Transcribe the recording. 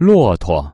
骆驼。